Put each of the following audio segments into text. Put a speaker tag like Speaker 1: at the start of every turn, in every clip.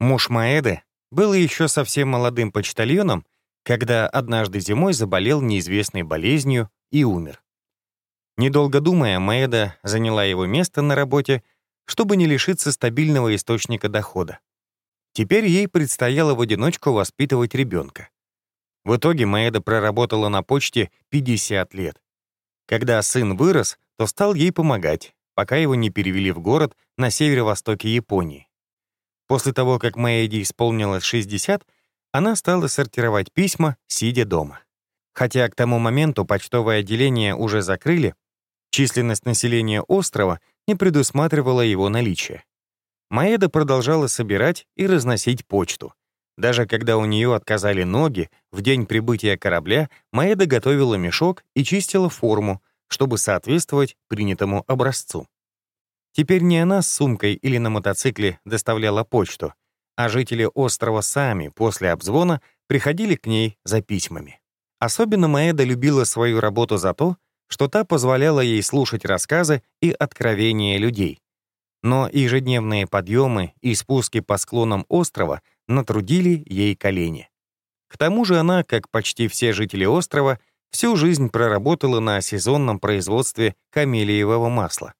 Speaker 1: Муж Маэды был еще совсем молодым почтальоном, когда однажды зимой заболел неизвестной болезнью и умер. Недолго думая, Маэда заняла его место на работе, чтобы не лишиться стабильного источника дохода. Теперь ей предстояло в одиночку воспитывать ребенка. В итоге Маэда проработала на почте 50 лет. Когда сын вырос, то стал ей помогать, пока его не перевели в город на северо-востоке Японии. После того, как Мэйди исполнилось 60, она стала сортировать письма, сидя дома. Хотя к тому моменту почтовое отделение уже закрыли, численность населения острова не предусматривала его наличие. Маэда продолжала собирать и разносить почту. Даже когда у нее отказали ноги, в день прибытия корабля Маэда готовила мешок и чистила форму, чтобы соответствовать принятому образцу. Теперь не она с сумкой или на мотоцикле доставляла почту, а жители острова сами после обзвона приходили к ней за письмами. Особенно Маэда любила свою работу за то, что та позволяла ей слушать рассказы и откровения людей. Но ежедневные подъемы и спуски по склонам острова натрудили ей колени. К тому же она, как почти все жители острова, всю жизнь проработала на сезонном производстве камелиевого масла.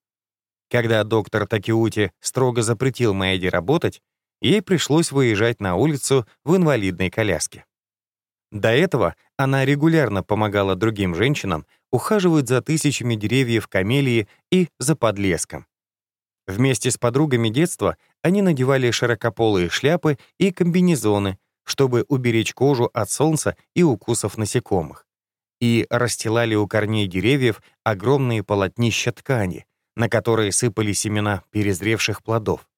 Speaker 1: Когда доктор Такиути строго запретил Мэйди работать, ей пришлось выезжать на улицу в инвалидной коляске. До этого она регулярно помогала другим женщинам ухаживать за тысячами деревьев камелии и за подлеском. Вместе с подругами детства они надевали широкополые шляпы и комбинезоны, чтобы уберечь кожу от солнца и укусов насекомых, и расстилали у корней деревьев огромные полотнища ткани, на которые сыпали семена перезревших плодов.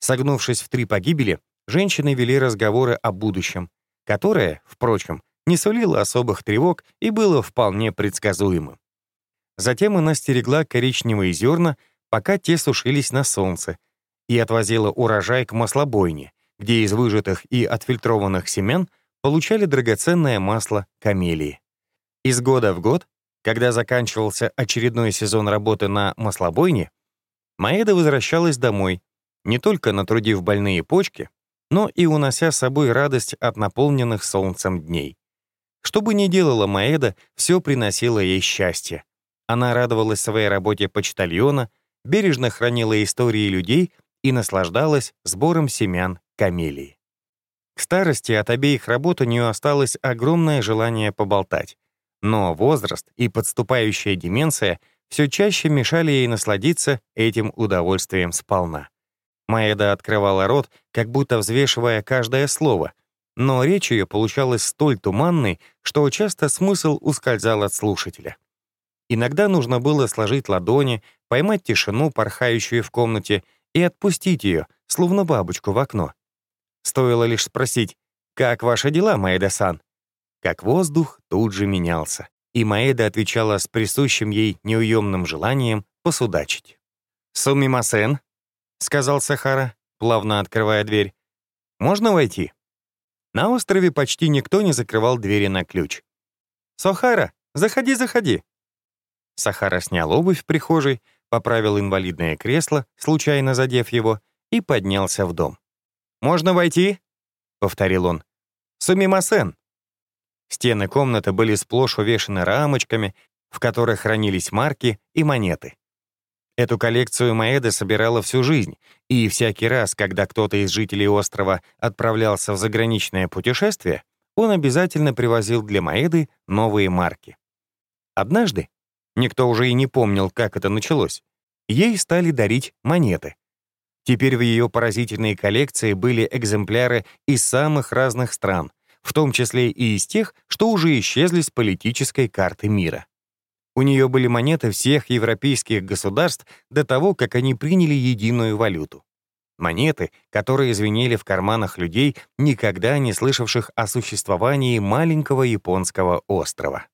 Speaker 1: Согнувшись в три погибели, женщины вели разговоры о будущем, которое, впрочем, не сулило особых тревог и было вполне предсказуемым. Затем она стерегла коричневые зерна, пока те сушились на солнце, и отвозила урожай к маслобойне, где из выжатых и отфильтрованных семян получали драгоценное масло камелии. Из года в год когда заканчивался очередной сезон работы на маслобойне, Маэда возвращалась домой, не только натрудив больные почки, но и унося с собой радость от наполненных солнцем дней. Что бы ни делала Маэда, все приносило ей счастье. Она радовалась своей работе почтальона, бережно хранила истории людей и наслаждалась сбором семян камелии. К старости от обеих работ у нее осталось огромное желание поболтать. Но возраст и подступающая деменция все чаще мешали ей насладиться этим удовольствием сполна. Маэда открывала рот, как будто взвешивая каждое слово, но речь ее получалась столь туманной, что часто смысл ускользал от слушателя. Иногда нужно было сложить ладони, поймать тишину, порхающую в комнате, и отпустить ее, словно бабочку в окно. Стоило лишь спросить «Как ваши дела, Маэда-сан?» Как воздух тут же менялся, и Маэда отвечала с присущим ей неуемным желанием посудачить. «Сумимасен», — сказал Сахара, плавно открывая дверь. «Можно войти?» На острове почти никто не закрывал двери на ключ. «Сохара, заходи, заходи!» Сахара снял обувь в прихожей, поправил инвалидное кресло, случайно задев его, и поднялся в дом. «Можно войти?» — повторил он. «Сумимасен!» Стены комнаты были сплошь увешаны рамочками, в которых хранились марки и монеты. Эту коллекцию Маэда собирала всю жизнь, и всякий раз, когда кто-то из жителей острова отправлялся в заграничное путешествие, он обязательно привозил для Маэды новые марки. Однажды, никто уже и не помнил, как это началось, ей стали дарить монеты. Теперь в ее поразительной коллекции были экземпляры из самых разных стран, в том числе и из тех, что уже исчезли с политической карты мира. У нее были монеты всех европейских государств до того, как они приняли единую валюту. Монеты, которые звенели в карманах людей, никогда не слышавших о существовании маленького японского острова.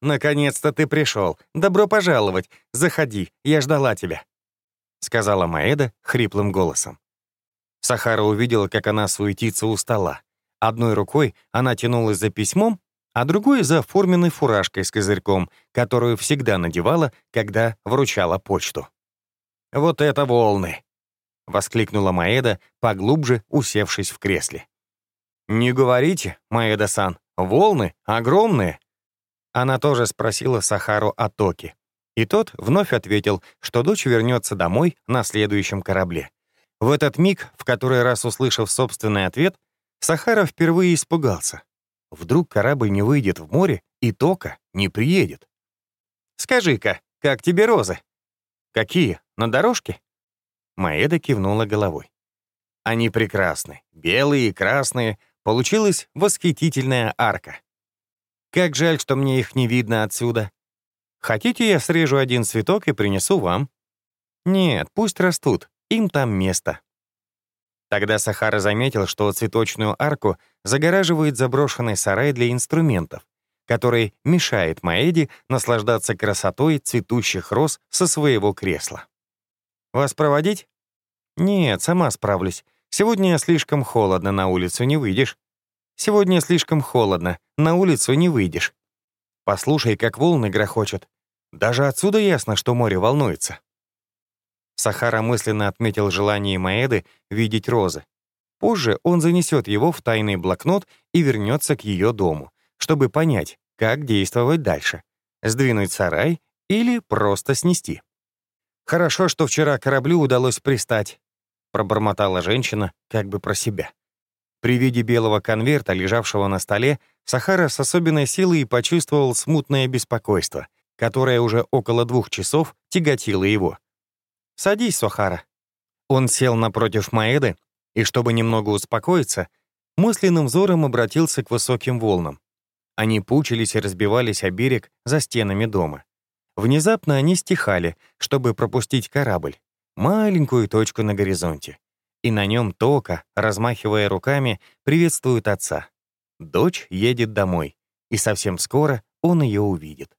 Speaker 1: «Наконец-то ты пришел. Добро пожаловать. Заходи, я ждала тебя», — сказала Маэда хриплым голосом. Сахара увидела, как она суетится у стола. Одной рукой она тянулась за письмом, а другой — за форменной фуражкой с козырьком, которую всегда надевала, когда вручала почту. «Вот это волны!» воскликнула Маэда, поглубже усевшись в кресле. «Не говорите, Маэда-сан, волны огромные!» Она тоже спросила Сахару о Токе. И тот вновь ответил, что дочь вернется домой на следующем корабле. В этот миг, в который раз услышав собственный ответ, Сахара впервые испугался. Вдруг корабль не выйдет в море, и Тока не приедет. «Скажи-ка, как тебе розы?» «Какие? На дорожке?» Маэда кивнула головой. «Они прекрасны. Белые и красные. Получилась восхитительная арка. Как жаль, что мне их не видно отсюда. Хотите, я срежу один цветок и принесу вам?» «Нет, пусть растут. Им там место». Тогда Сахара заметил, что цветочную арку загораживает заброшенный сарай для инструментов, который мешает Маэди наслаждаться красотой цветущих роз со своего кресла. «Вас проводить?» «Нет, сама справлюсь. Сегодня слишком холодно, на улицу не выйдешь». «Сегодня слишком холодно, на улицу не выйдешь». «Послушай, как волны грохочут. Даже отсюда ясно, что море волнуется». Сахара мысленно отметил желание Маэды видеть розы. Позже он занесет его в тайный блокнот и вернется к ее дому, чтобы понять, как действовать дальше — сдвинуть сарай или просто снести. «Хорошо, что вчера кораблю удалось пристать», — пробормотала женщина как бы про себя. При виде белого конверта, лежавшего на столе, Сахара с особенной силой почувствовал смутное беспокойство, которое уже около двух часов тяготило его. «Садись, Сохара». Он сел напротив Маэды и, чтобы немного успокоиться, мысленным взором обратился к высоким волнам. Они пучились и разбивались о берег за стенами дома. Внезапно они стихали, чтобы пропустить корабль, маленькую точку на горизонте. И на нем Тока, размахивая руками, приветствует отца. Дочь едет домой, и совсем скоро он ее увидит.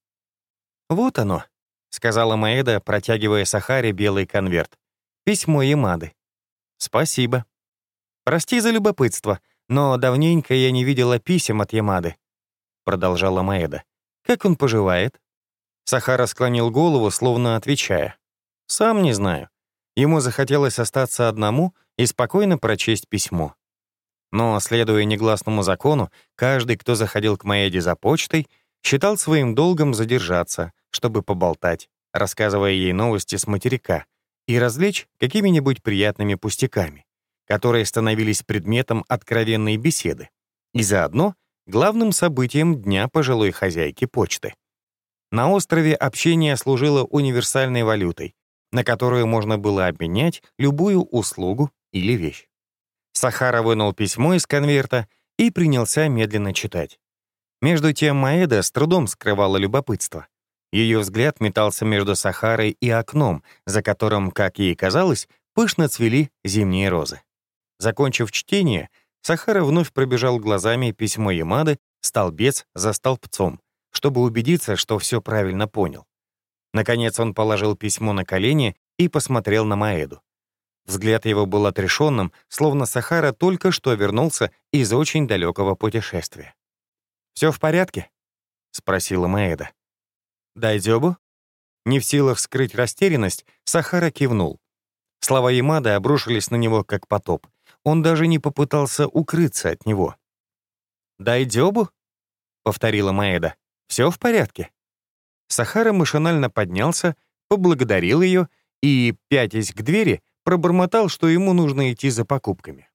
Speaker 1: Вот оно, — сказала Маэда, протягивая Сахаре белый конверт. «Письмо Ямады». «Спасибо». «Прости за любопытство, но давненько я не видела писем от Ямады», — продолжала Маэда. «Как он поживает?» Сахара склонил голову, словно отвечая. «Сам не знаю. Ему захотелось остаться одному и спокойно прочесть письмо. Но, следуя негласному закону, каждый, кто заходил к Маэде за почтой, считал своим долгом задержаться, чтобы поболтать, рассказывая ей новости с материка и развлечь какими-нибудь приятными пустяками, которые становились предметом откровенной беседы, и заодно главным событием дня пожилой хозяйки почты. На острове общение служило универсальной валютой, на которую можно было обменять любую услугу или вещь. Сахара вынул письмо из конверта и принялся медленно читать. Между тем Маэда с трудом скрывала любопытство. Ее взгляд метался между Сахарой и окном, за которым, как ей казалось, пышно цвели зимние розы. Закончив чтение, Сахара вновь пробежал глазами письмо Ямады столбец за столбцом, чтобы убедиться, что все правильно понял. Наконец он положил письмо на колени и посмотрел на Маэду. Взгляд его был отрешенным, словно Сахара только что вернулся из очень далекого путешествия. «Все в порядке?» — спросила Маэда. «Дайдёбу?» Не в силах скрыть растерянность, Сахара кивнул. Слова Ямады обрушились на него, как потоп. Он даже не попытался укрыться от него. «Дайдёбу?» — повторила Маэда. «Все в порядке?» Сахара машинально поднялся, поблагодарил ее и, пятясь к двери, пробормотал, что ему нужно идти за покупками.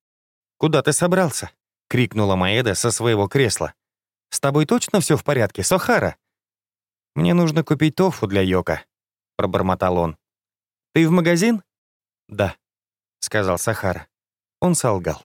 Speaker 1: «Куда ты собрался?» — крикнула Маэда со своего кресла. «С тобой точно все в порядке, Сохара?» «Мне нужно купить тофу для Йока», — пробормотал он. «Ты в магазин?» «Да», — сказал Сахара. Он солгал.